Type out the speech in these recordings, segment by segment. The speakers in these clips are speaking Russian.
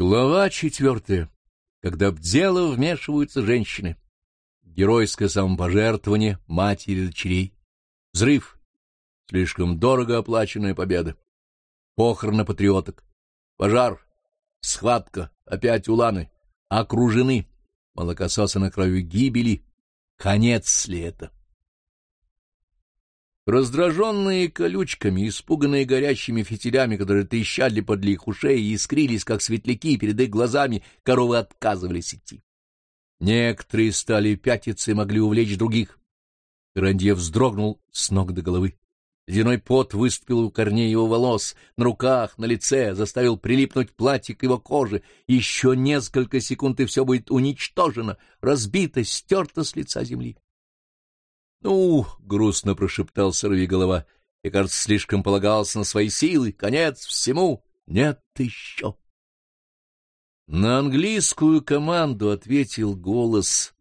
Глава четвертая. Когда в дело вмешиваются женщины. Геройское самопожертвование матери и дочерей. Взрыв. Слишком дорого оплаченная победа. Похороны патриоток. Пожар. Схватка. Опять уланы. Окружены. Молокососы на краю гибели. Конец ли это? Раздраженные колючками, испуганные горящими фитилями, которые трещали под их ушей и искрились, как светляки перед их глазами, коровы отказывались идти. Некоторые стали пятиться и могли увлечь других. Грандье вздрогнул с ног до головы. Ледяной пот выступил у корней его волос, на руках, на лице, заставил прилипнуть платье к его коже. Еще несколько секунд, и все будет уничтожено, разбито, стерто с лица земли. — Ну, — грустно прошептал сорвиголова, — и, кажется, слишком полагался на свои силы. Конец всему. Нет еще. На английскую команду ответил голос.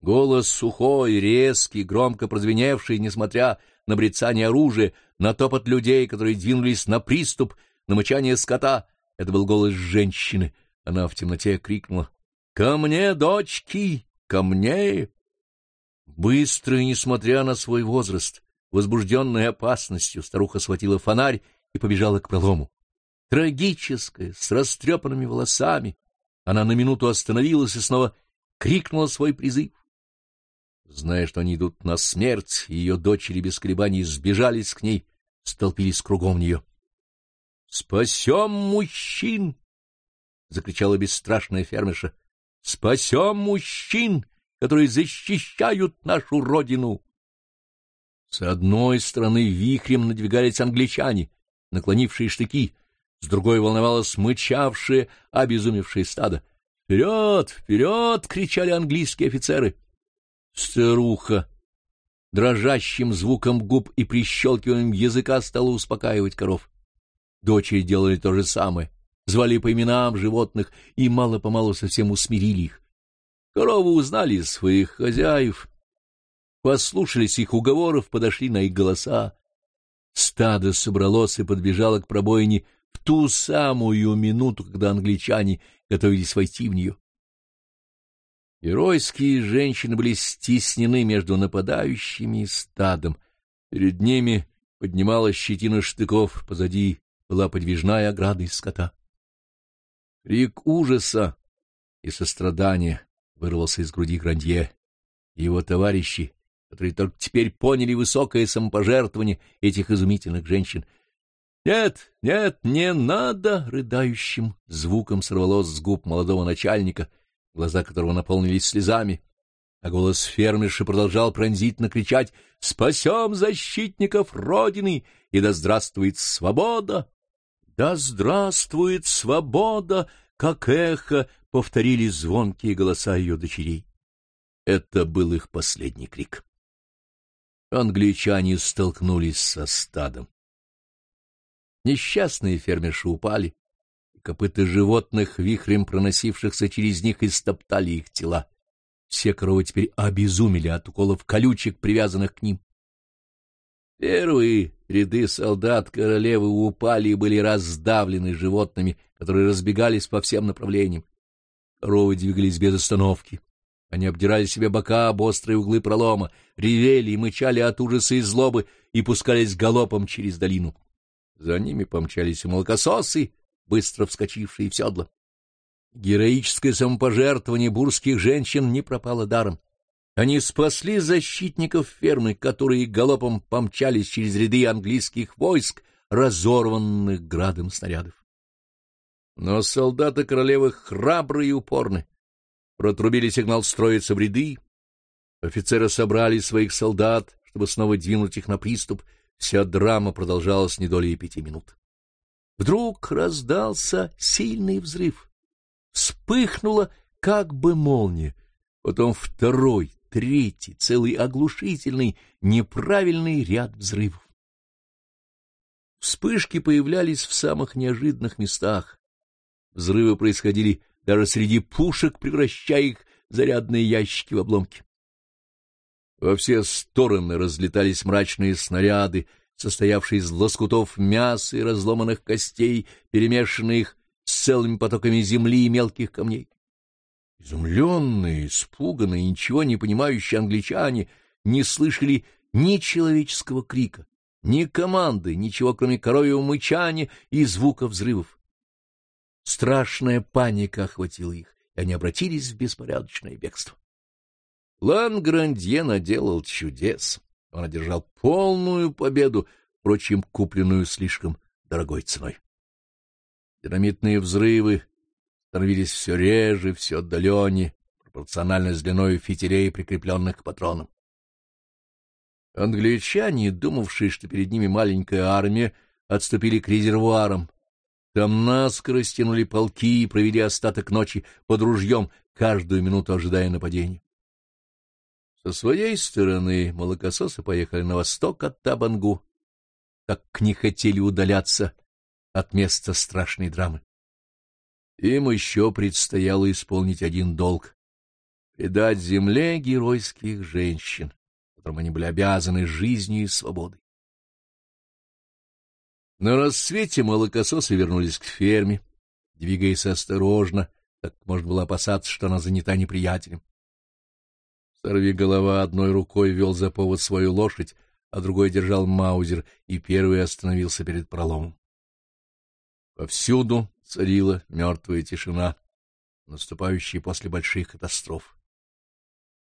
Голос сухой, резкий, громко прозвеневший, несмотря на брецание оружия, на топот людей, которые двинулись на приступ, на мычание скота. Это был голос женщины. Она в темноте крикнула «Ко мне, дочки! Ко мне!» Быстро несмотря на свой возраст, возбужденная опасностью, старуха схватила фонарь и побежала к пролому. Трагическая, с растрепанными волосами, она на минуту остановилась и снова крикнула свой призыв. Зная, что они идут на смерть, ее дочери без колебаний сбежались к ней, столпились кругом нее. — Спасем мужчин! — закричала бесстрашная фермерша. — Спасем мужчин! Которые защищают нашу родину. С одной стороны вихрем надвигались англичане, наклонившие штыки, с другой волновалось мычавшее, обезумевшее стадо. «Вперед! Вперед!» — кричали английские офицеры. Старуха дрожащим звуком губ и прищелкиванием языка стала успокаивать коров. Дочери делали то же самое, звали по именам животных и мало-помалу совсем усмирили их. Коровы узнали своих хозяев, послушались их уговоров, подошли на их голоса. Стадо собралось и подбежало к пробоине в ту самую минуту, когда англичане готовились войти в нее. Геройские женщины были стеснены между нападающими и стадом. Перед ними поднималась щетина штыков, позади была подвижная ограда из скота. Крик ужаса и сострадания вырвался из груди Грандье. Его товарищи, которые только теперь поняли высокое самопожертвование этих изумительных женщин. «Нет, нет, не надо!» — рыдающим звуком сорвалось с губ молодого начальника, глаза которого наполнились слезами, а голос фермерши продолжал пронзительно кричать «Спасем защитников Родины, и да здравствует свобода!» «Да здравствует свобода!» как эхо повторили звонкие голоса ее дочерей. Это был их последний крик. Англичане столкнулись со стадом. Несчастные фермерши упали, и копыта животных, вихрем проносившихся через них, истоптали их тела. Все коровы теперь обезумели от уколов колючек, привязанных к ним. Первые ряды солдат королевы упали и были раздавлены животными, которые разбегались по всем направлениям. Коровы двигались без остановки. Они обдирали себе бока об острые углы пролома, ревели и мычали от ужаса и злобы и пускались галопом через долину. За ними помчались и молокососы, быстро вскочившие в седло. Героическое самопожертвование бурских женщин не пропало даром. Они спасли защитников фермы, которые галопом помчались через ряды английских войск, разорванных градом снарядов. Но солдаты королевы храбрые и упорны. Протрубили сигнал строиться в ряды. Офицеры собрали своих солдат, чтобы снова двинуть их на приступ. Вся драма продолжалась не долей пяти минут. Вдруг раздался сильный взрыв. Вспыхнула как бы молния. Потом второй, третий, целый оглушительный, неправильный ряд взрывов. Вспышки появлялись в самых неожиданных местах. Взрывы происходили даже среди пушек, превращая их зарядные ящики в обломки. Во все стороны разлетались мрачные снаряды, состоявшие из лоскутов мяса и разломанных костей, перемешанных с целыми потоками земли и мелких камней. Изумленные, испуганные, ничего не понимающие англичане не слышали ни человеческого крика, ни команды, ничего, кроме коровьего мычания и звука взрывов. Страшная паника охватила их, и они обратились в беспорядочное бегство. Ланграндье наделал чудес. Он одержал полную победу, впрочем, купленную слишком дорогой ценой. Динамитные взрывы становились все реже, все отдаленнее, пропорционально с длиной фитилей, прикрепленных к патронам. Англичане, думавшие, что перед ними маленькая армия, отступили к резервуарам. Там наскоро стянули полки и провели остаток ночи под ружьем, каждую минуту ожидая нападения. Со своей стороны молокососы поехали на восток от Табангу, так не хотели удаляться от места страшной драмы. Им еще предстояло исполнить один долг — предать земле геройских женщин, которым они были обязаны жизнью и свободой. На рассвете молокососы вернулись к ферме, двигаясь осторожно, так можно было опасаться, что она занята неприятелем. Сорви голова одной рукой вел за повод свою лошадь, а другой держал маузер, и первый остановился перед проломом. Повсюду царила мертвая тишина, наступающая после больших катастроф.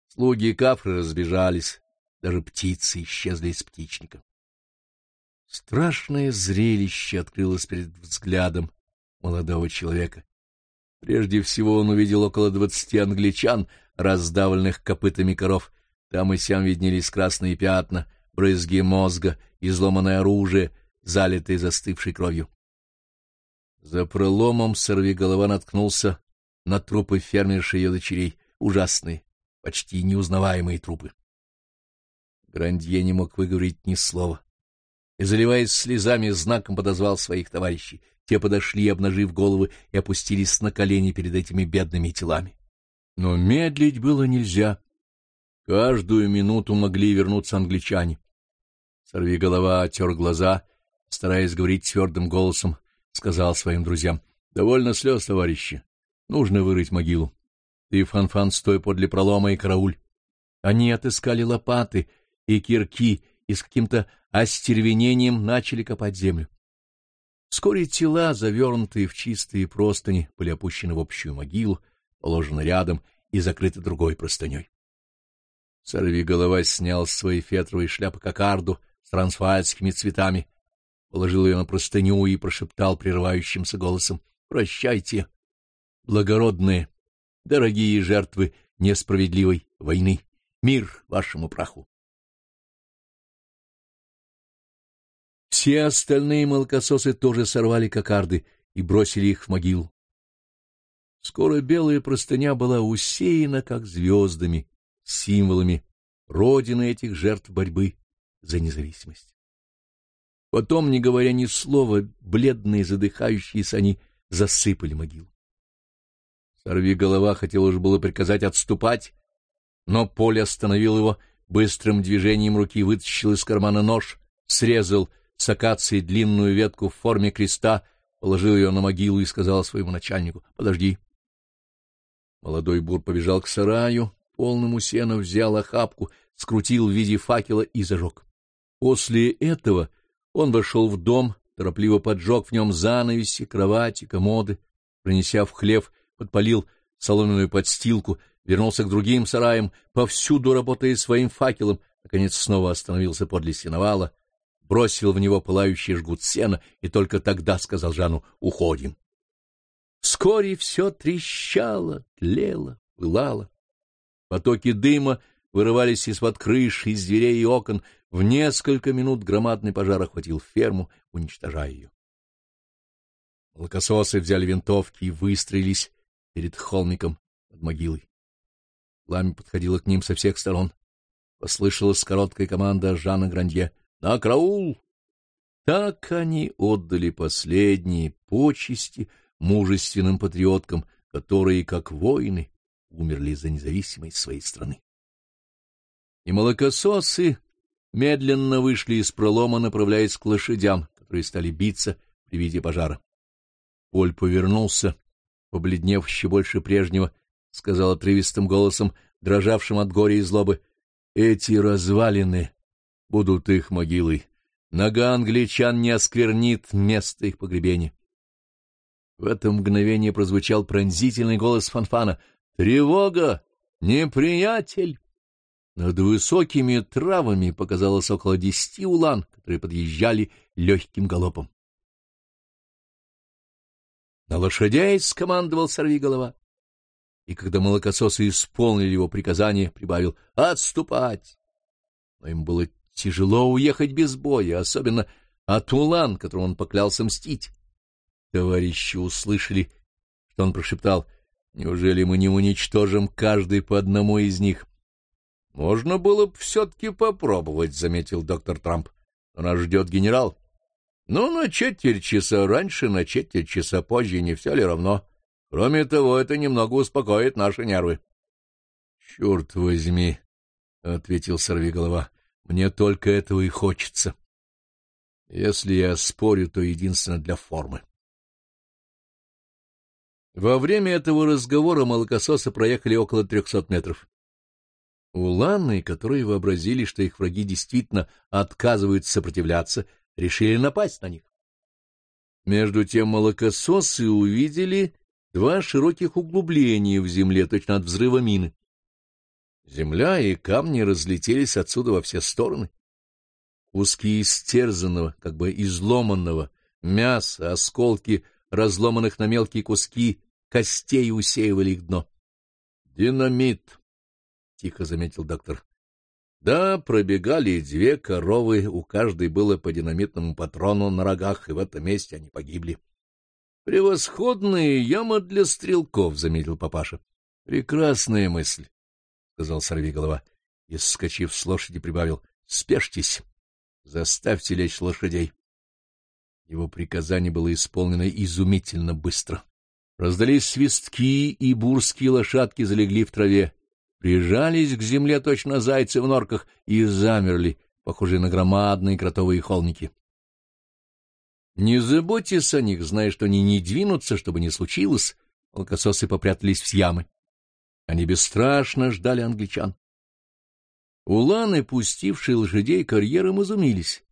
Слуги кафры разбежались, даже птицы исчезли из птичника. Страшное зрелище открылось перед взглядом молодого человека. Прежде всего он увидел около двадцати англичан, раздавленных копытами коров. Там и сям виднелись красные пятна, брызги мозга, изломанное оружие, залитое застывшей кровью. За проломом сорвиголова наткнулся на трупы фермерши ее дочерей, ужасные, почти неузнаваемые трупы. Грандье не мог выговорить ни слова. И, заливаясь слезами, знаком подозвал своих товарищей. Те подошли, обнажив головы, и опустились на колени перед этими бедными телами. Но медлить было нельзя. Каждую минуту могли вернуться англичане. Сорви голова отер глаза, стараясь говорить твердым голосом, сказал своим друзьям. — Довольно слез, товарищи. Нужно вырыть могилу. Ты, Фанфан, стой подле пролома и карауль. Они отыскали лопаты и кирки и с каким-то остервенением начали копать землю. Вскоре тела, завернутые в чистые простыни, были опущены в общую могилу, положены рядом и закрыты другой простыней. Сорви голова снял с своей фетровой шляпы кокарду с трансвальскими цветами, положил ее на простыню и прошептал прерывающимся голосом «Прощайте, благородные, дорогие жертвы несправедливой войны, мир вашему праху!» Все остальные молокососы тоже сорвали кокарды и бросили их в могилу. Скоро белая простыня была усеяна, как звездами, символами родины этих жертв борьбы за независимость. Потом, не говоря ни слова, бледные задыхающиеся они засыпали могилу. Сорви голова хотел уже было приказать отступать, но Поль остановил его быстрым движением руки, вытащил из кармана нож, срезал с акации длинную ветку в форме креста, положил ее на могилу и сказал своему начальнику «Подожди». Молодой бур побежал к сараю, полному сена взял охапку, скрутил в виде факела и зажег. После этого он вошел в дом, торопливо поджег в нем занавеси, кровати, комоды, принеся в хлев, подпалил соломенную подстилку, вернулся к другим сараям, повсюду работая своим факелом, наконец снова остановился подле сеновала, бросил в него пылающий жгут сена и только тогда сказал Жану «Уходим». Вскоре все трещало, тлело, пылало. Потоки дыма вырывались из-под крыш, из дверей и окон. В несколько минут громадный пожар охватил ферму, уничтожая ее. Молокососы взяли винтовки и выстрелились перед холмиком под могилой. Пламя подходило к ним со всех сторон. Послышалась короткая команда Жана Грандье «На караул!» Так они отдали последние почести мужественным патриоткам, которые, как воины, умерли за независимость своей страны. И молокососы медленно вышли из пролома, направляясь к лошадям, которые стали биться при виде пожара. Поль повернулся, побледнев еще больше прежнего, — сказал отрывистым голосом, дрожавшим от горя и злобы. — Эти развалины будут их могилой. Нога англичан не осквернит место их погребения. В это мгновение прозвучал пронзительный голос Фанфана. «Тревога! Неприятель!» Над высокими травами показалось около десяти улан, которые подъезжали легким галопом. На лошадей скомандовал сорвиголова. И когда молокососы исполнили его приказание, прибавил «отступать». Но им было тяжело уехать без боя, особенно от улан, которому он поклялся мстить. Товарищи услышали, что он прошептал «Неужели мы не уничтожим каждый по одному из них?» «Можно было бы все-таки попробовать», — заметил доктор Трамп. «Но нас ждет генерал». Ну, на четверть часа раньше, на четверть часа позже, не все ли равно? Кроме того, это немного успокоит наши нервы. — Черт возьми, — ответил сорвиголова, — мне только этого и хочется. Если я спорю, то единственно для формы. Во время этого разговора молокососы проехали около трехсот метров. Уланы, которые вообразили, что их враги действительно отказываются сопротивляться, решили напасть на них. Между тем молокососы увидели два широких углубления в земле, точно от взрыва мины. Земля и камни разлетелись отсюда во все стороны. Куски истерзанного, как бы изломанного, мяса, осколки, разломанных на мелкие куски, костей усеивали их дно. — Динамит, — тихо заметил доктор. Да, пробегали две коровы, у каждой было по динамитному патрону на рогах, и в этом месте они погибли. — Превосходная яма для стрелков, — заметил папаша. — Прекрасная мысль, — сказал сорвиголова и, скачив с лошади, прибавил. — Спешьтесь, заставьте лечь лошадей. Его приказание было исполнено изумительно быстро. Раздались свистки, и бурские лошадки залегли в траве прижались к земле точно зайцы в норках и замерли, похожие на громадные кротовые холмики. Не заботьтесь о них, зная, что они не двинутся, чтобы не случилось, молокососы попрятались в ямы. Они бесстрашно ждали англичан. Уланы, пустившие лошадей карьером, изумились.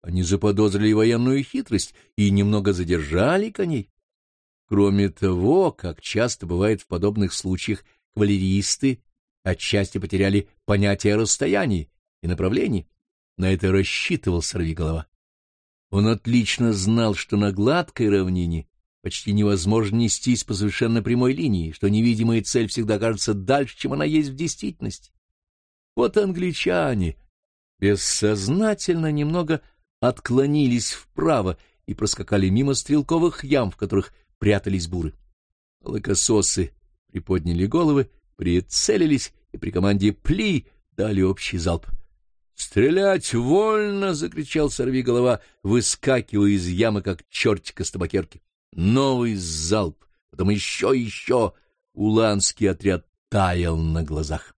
Они заподозрили военную хитрость и немного задержали коней. Кроме того, как часто бывает в подобных случаях, кавалеристы отчасти потеряли понятие о расстоянии и направлении. На это рассчитывал сорвиголова. Он отлично знал, что на гладкой равнине почти невозможно нестись по совершенно прямой линии, что невидимая цель всегда кажется дальше, чем она есть в действительности. Вот англичане бессознательно немного отклонились вправо и проскакали мимо стрелковых ям, в которых прятались буры. Лакососы приподняли головы, прицелились и при команде «Пли» дали общий залп. «Стрелять вольно!» — закричал сорвиголова, выскакивая из ямы, как чертик из табакерки. Новый залп, потом еще и еще. Уланский отряд таял на глазах.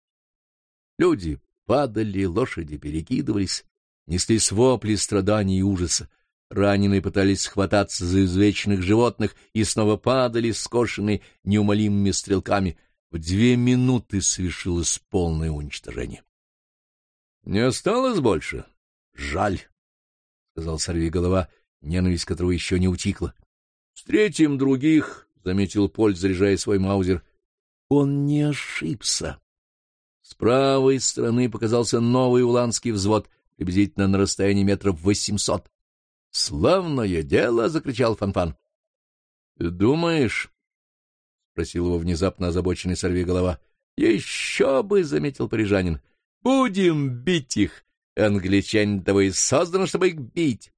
Люди падали, лошади перекидывались, неслись вопли страданий и ужаса. Раненые пытались схвататься за извечных животных и снова падали, скошенные неумолимыми стрелками — в две минуты совершилось полное уничтожение. — Не осталось больше? Жаль, — сказал сорвиголова, ненависть которого еще не утихла. — Встретим других, — заметил Поль, заряжая свой маузер. Он не ошибся. С правой стороны показался новый уланский взвод, приблизительно на расстоянии метров восемьсот. — Славное дело! — закричал Фанфан. — Думаешь? — спросил его внезапно озабоченный сорвиголова. — Еще бы, — заметил парижанин. — Будем бить их. Англичане того и созданы, чтобы их бить.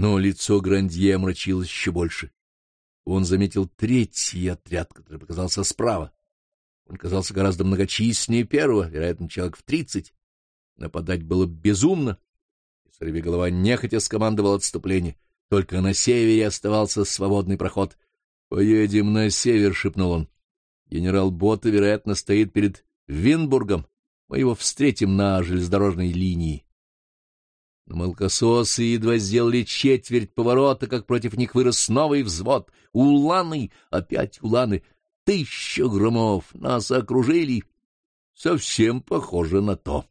Но лицо Грандье омрачилось еще больше. Он заметил третий отряд, который показался справа. Он казался гораздо многочисленнее первого, вероятно, человек в тридцать. Нападать было безумно. Сорвиголова нехотя скомандовал отступление. Только на севере оставался свободный проход —— Поедем на север, — шепнул он. Генерал Бота, вероятно, стоит перед Винбургом. Мы его встретим на железнодорожной линии. Но молокососы едва сделали четверть поворота, как против них вырос новый взвод. Уланы, опять уланы. Тысяча громов, нас окружили. Совсем похоже на то.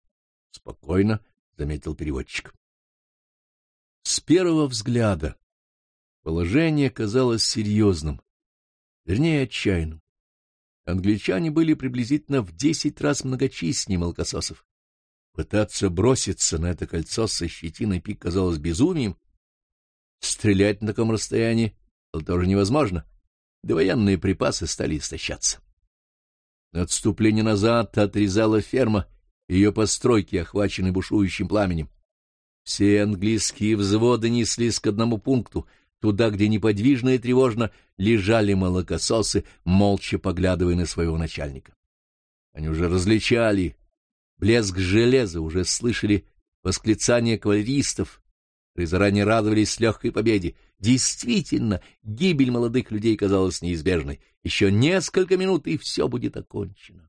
Спокойно заметил переводчик. С первого взгляда положение казалось серьезным, вернее, отчаянным. Англичане были приблизительно в десять раз многочисленнее молокососов. Пытаться броситься на это кольцо со щетиной пик казалось безумием. Стрелять на таком расстоянии было тоже невозможно, да военные припасы стали истощаться. Отступление назад отрезала ферма, ее постройки, охвачены бушующим пламенем. Все английские взводы неслись к одному пункту, туда, где неподвижно и тревожно лежали молокососы, молча поглядывая на своего начальника. Они уже различали блеск железа, уже слышали восклицания кавалеристов, и заранее радовались легкой победе. Действительно, гибель молодых людей казалась неизбежной. Еще несколько минут, и все будет окончено.